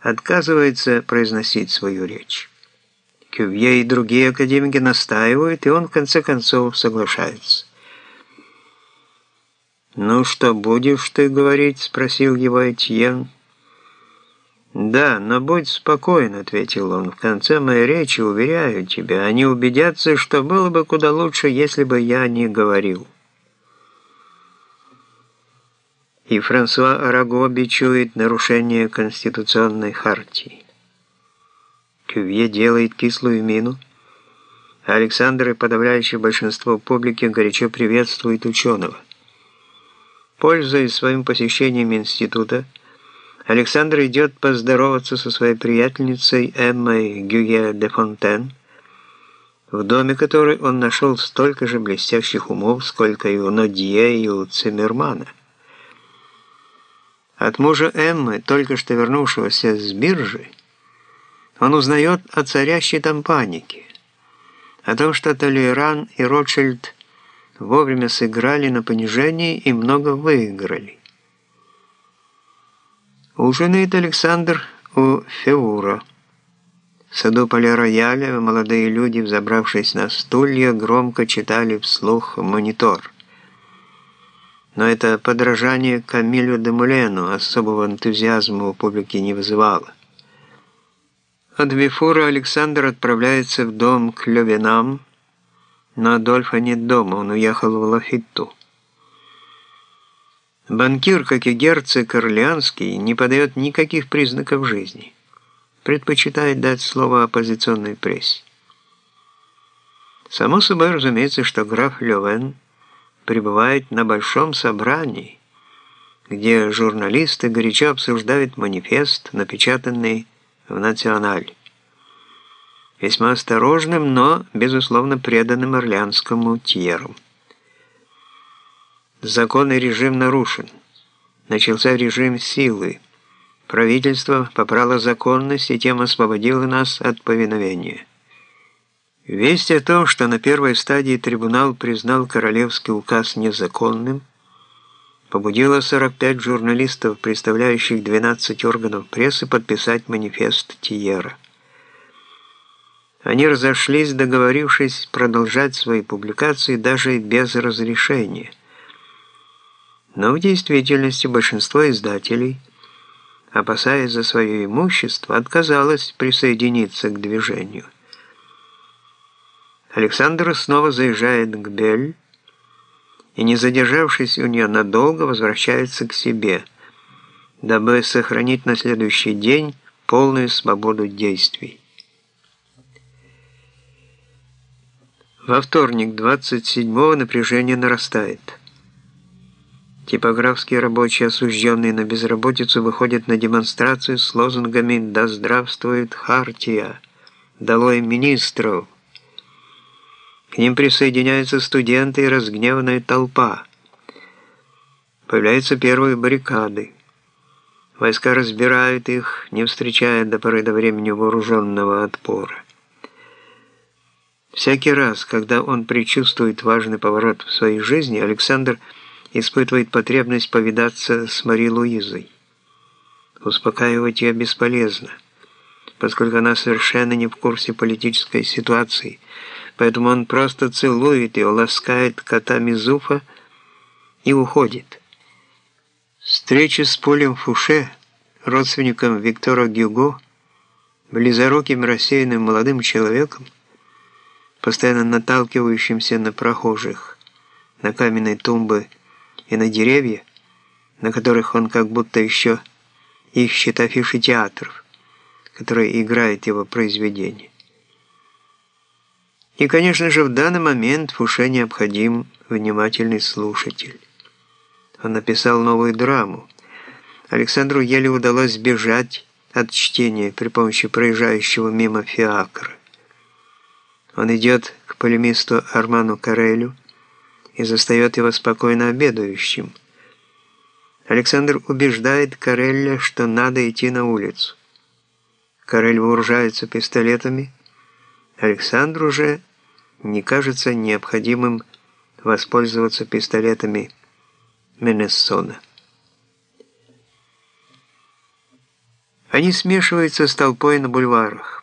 отказывается произносить свою речь. Кювье и другие академики настаивают, и он в конце концов соглашается. «Ну что, будешь ты говорить?» — спросил его Этьен. «Да, но будь спокоен», — ответил он. «В конце моей речи, уверяю тебя, они убедятся, что было бы куда лучше, если бы я не говорил». И Франсуа Араго бичует нарушение Конституционной хартии. Кювье делает кислую мину, а Александр и подавляющее большинство публики горячо приветствует ученого. Пользуясь своим посещением института, Александр идет поздороваться со своей приятельницей Эммой Гюе де Фонтен, в доме которой он нашел столько же блестящих умов, сколько и у Нодье, и у Циммермана. От мужа Эммы, только что вернувшегося с биржи, он узнает о царящей там панике, о том, что Толеран и Ротшильд вовремя сыграли на понижении и много выиграли. Ужинает Александр у Феура. В саду поля-рояля молодые люди, взобравшись на стулья, громко читали вслух монитор. Но это подражание Камилю де Мулену особого энтузиазма у публики не вызывало. От Вифура Александр отправляется в дом к Левинам, но Адольфа нет дома, он уехал в Лафитту. Банкир, как и герцог Орлеанский, не подает никаких признаков жизни. Предпочитает дать слово оппозиционной прессе. Само собой разумеется, что граф Левен пребывает на большом собрании, где журналисты горячо обсуждают манифест, напечатанный в «Национале». Весьма осторожным, но, безусловно, преданным орлеанскому Тьеру. Законный режим нарушен. Начался режим силы. Правительство попрало законность и тем освободило нас от повиновения. Весть о том, что на первой стадии трибунал признал королевский указ незаконным, побудила 45 журналистов, представляющих 12 органов прессы, подписать манифест Тиера. Они разошлись, договорившись продолжать свои публикации даже без разрешения. Но в действительности большинство издателей, опасаясь за свое имущество, отказалось присоединиться к движению. Александр снова заезжает к Бель и, не задержавшись у нее надолго, возвращается к себе, дабы сохранить на следующий день полную свободу действий. Во вторник, 27-го, напряжение нарастает. Типографские рабочие, осужденные на безработицу, выходят на демонстрацию с лозунгами «Да здравствует Хартия!» «Долой министров!» К ним присоединяются студенты и разгневанная толпа. Появляются первые баррикады. Войска разбирают их, не встречая до поры до времени вооруженного отпора. Всякий раз, когда он предчувствует важный поворот в своей жизни, Александр – испытывает потребность повидаться с Мари Луизой. Успокаивать ее бесполезно, поскольку она совершенно не в курсе политической ситуации, поэтому он просто целует ее, ласкает кота Мизуфа и уходит. Встреча с Полем Фуше, родственником Виктора Гюго, близоруким рассеянным молодым человеком, постоянно наталкивающимся на прохожих, на каменные тумбы и на деревья, на которых он как будто еще ищет афиши театров, которые играют его произведения. И, конечно же, в данный момент Фуше необходим внимательный слушатель. Он написал новую драму. Александру еле удалось сбежать от чтения при помощи проезжающего мимо фиакра. Он идет к полемисту Арману Карелю, и застает его спокойно обедающим. Александр убеждает Карелля, что надо идти на улицу. Карель вооружается пистолетами. Александру же не кажется необходимым воспользоваться пистолетами Менессона. Они смешиваются с толпой на бульварах.